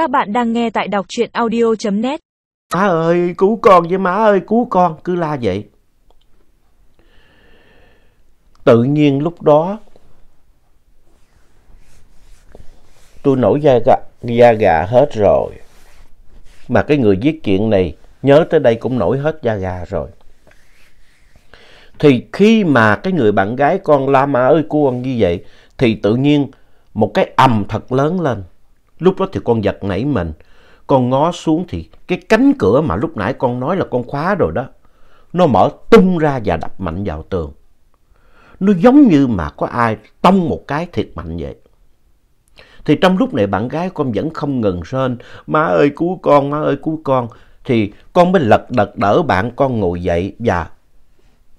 Các bạn đang nghe tại đọc truyện audio.net. Má ơi, cứu con với má ơi, cứu con, cứ la vậy. Tự nhiên lúc đó, tôi nổi da gà, da gà hết rồi. Mà cái người viết chuyện này, nhớ tới đây cũng nổi hết da gà rồi. Thì khi mà cái người bạn gái con la má ơi cứu con như vậy, thì tự nhiên một cái ầm thật lớn lên. Lúc đó thì con giật nảy mình. Con ngó xuống thì cái cánh cửa mà lúc nãy con nói là con khóa rồi đó. Nó mở tung ra và đập mạnh vào tường. Nó giống như mà có ai tông một cái thiệt mạnh vậy. Thì trong lúc này bạn gái con vẫn không ngừng rên. Má ơi cứu con, má ơi cứu con. Thì con mới lật đật đỡ bạn con ngồi dậy và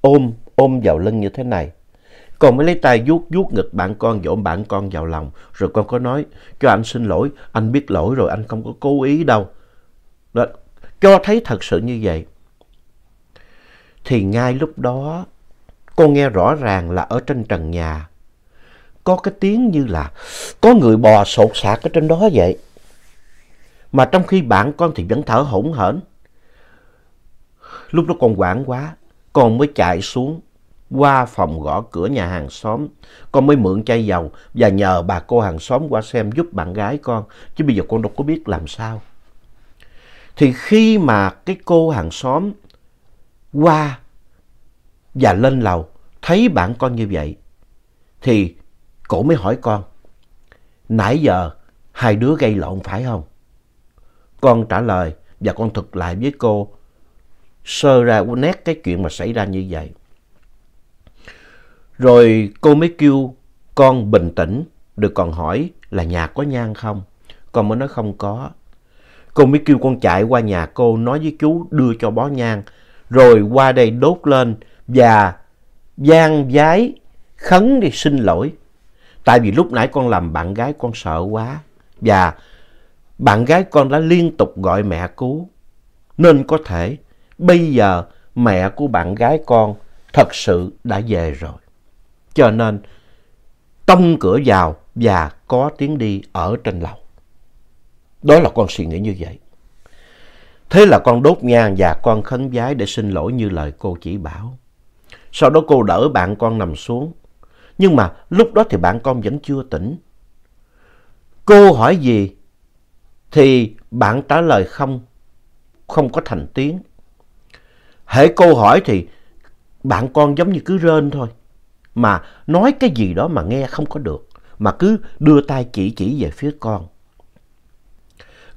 ôm, ôm vào lưng như thế này. Con mới lấy tay vuốt vuốt ngực bạn con, dỗ bạn con vào lòng. Rồi con có nói, cho anh xin lỗi, anh biết lỗi rồi, anh không có cố ý đâu. Đó, cho thấy thật sự như vậy. Thì ngay lúc đó, con nghe rõ ràng là ở trên trần nhà, có cái tiếng như là có người bò sột sạc ở trên đó vậy. Mà trong khi bạn con thì vẫn thở hổn hển. Lúc đó con quảng quá, con mới chạy xuống qua phòng gõ cửa nhà hàng xóm. Con mới mượn chai dầu và nhờ bà cô hàng xóm qua xem giúp bạn gái con. Chứ bây giờ con đâu có biết làm sao. Thì khi mà cái cô hàng xóm qua và lên lầu, thấy bạn con như vậy, thì cổ mới hỏi con, nãy giờ hai đứa gây lộn phải không? Con trả lời, và con thực lại với cô, sơ ra nét cái chuyện mà xảy ra như vậy. Rồi cô mới kêu con bình tĩnh, được còn hỏi là nhà có nhang không? Con mới nói không có. Cô mới kêu con chạy qua nhà cô nói với chú đưa cho bó nhang, rồi qua đây đốt lên và gian giái khấn đi xin lỗi. Tại vì lúc nãy con làm bạn gái con sợ quá và bạn gái con đã liên tục gọi mẹ cứu. Nên có thể bây giờ mẹ của bạn gái con thật sự đã về rồi. Cho nên tông cửa vào và có tiếng đi ở trên lầu. Đó là con suy nghĩ như vậy. Thế là con đốt nhang và con khấn vái để xin lỗi như lời cô chỉ bảo. Sau đó cô đỡ bạn con nằm xuống. Nhưng mà lúc đó thì bạn con vẫn chưa tỉnh. Cô hỏi gì thì bạn trả lời không, không có thành tiếng. Hễ cô hỏi thì bạn con giống như cứ rên thôi. Mà nói cái gì đó mà nghe không có được. Mà cứ đưa tay chỉ chỉ về phía con.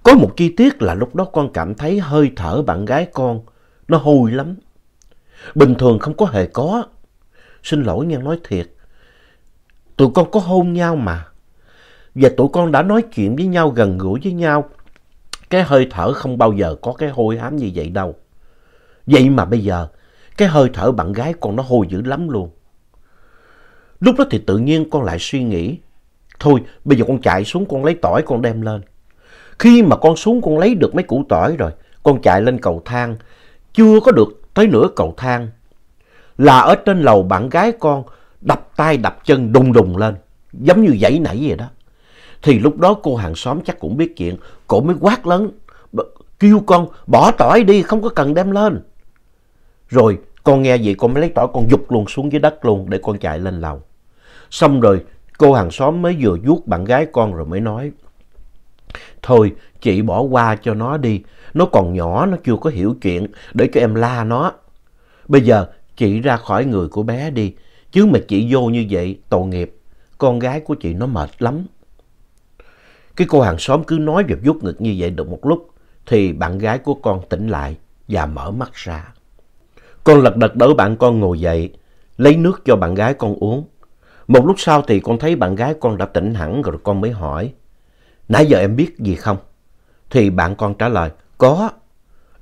Có một chi tiết là lúc đó con cảm thấy hơi thở bạn gái con. Nó hôi lắm. Bình thường không có hề có. Xin lỗi nha nói thiệt. Tụi con có hôn nhau mà. Và tụi con đã nói chuyện với nhau, gần gũi với nhau. Cái hơi thở không bao giờ có cái hôi hám như vậy đâu. Vậy mà bây giờ, cái hơi thở bạn gái con nó hôi dữ lắm luôn. Lúc đó thì tự nhiên con lại suy nghĩ. Thôi, bây giờ con chạy xuống con lấy tỏi con đem lên. Khi mà con xuống con lấy được mấy củ tỏi rồi, con chạy lên cầu thang. Chưa có được tới nửa cầu thang. Là ở trên lầu bạn gái con đập tay đập chân đùng đùng lên. Giống như dãy nảy vậy đó. Thì lúc đó cô hàng xóm chắc cũng biết chuyện. Cô mới quát lớn. Kêu con bỏ tỏi đi không có cần đem lên. Rồi con nghe vậy con mới lấy tỏi con dục luôn xuống dưới đất luôn để con chạy lên lầu. Xong rồi cô hàng xóm mới vừa vuốt bạn gái con rồi mới nói. Thôi chị bỏ qua cho nó đi. Nó còn nhỏ nó chưa có hiểu chuyện để cho em la nó. Bây giờ chị ra khỏi người của bé đi. Chứ mà chị vô như vậy tội nghiệp. Con gái của chị nó mệt lắm. Cái cô hàng xóm cứ nói và vuốt ngực như vậy được một lúc. Thì bạn gái của con tỉnh lại và mở mắt ra. Con lật đật đỡ bạn con ngồi dậy, lấy nước cho bạn gái con uống. Một lúc sau thì con thấy bạn gái con đã tỉnh hẳn rồi con mới hỏi. Nãy giờ em biết gì không? Thì bạn con trả lời, có.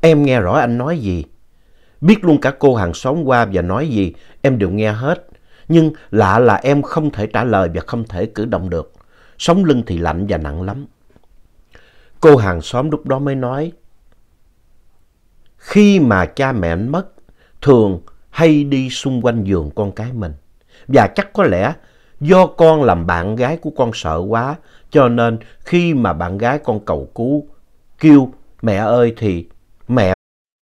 Em nghe rõ anh nói gì. Biết luôn cả cô hàng xóm qua và nói gì, em đều nghe hết. Nhưng lạ là em không thể trả lời và không thể cử động được. Sống lưng thì lạnh và nặng lắm. Cô hàng xóm lúc đó mới nói, khi mà cha mẹ anh mất, thường hay đi xung quanh giường con cái mình. Và chắc có lẽ Do con làm bạn gái của con sợ quá, cho nên khi mà bạn gái con cầu cứu, kêu mẹ ơi thì mẹ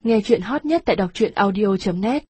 Nghe chuyện hot nhất tại đọc truyện audio.net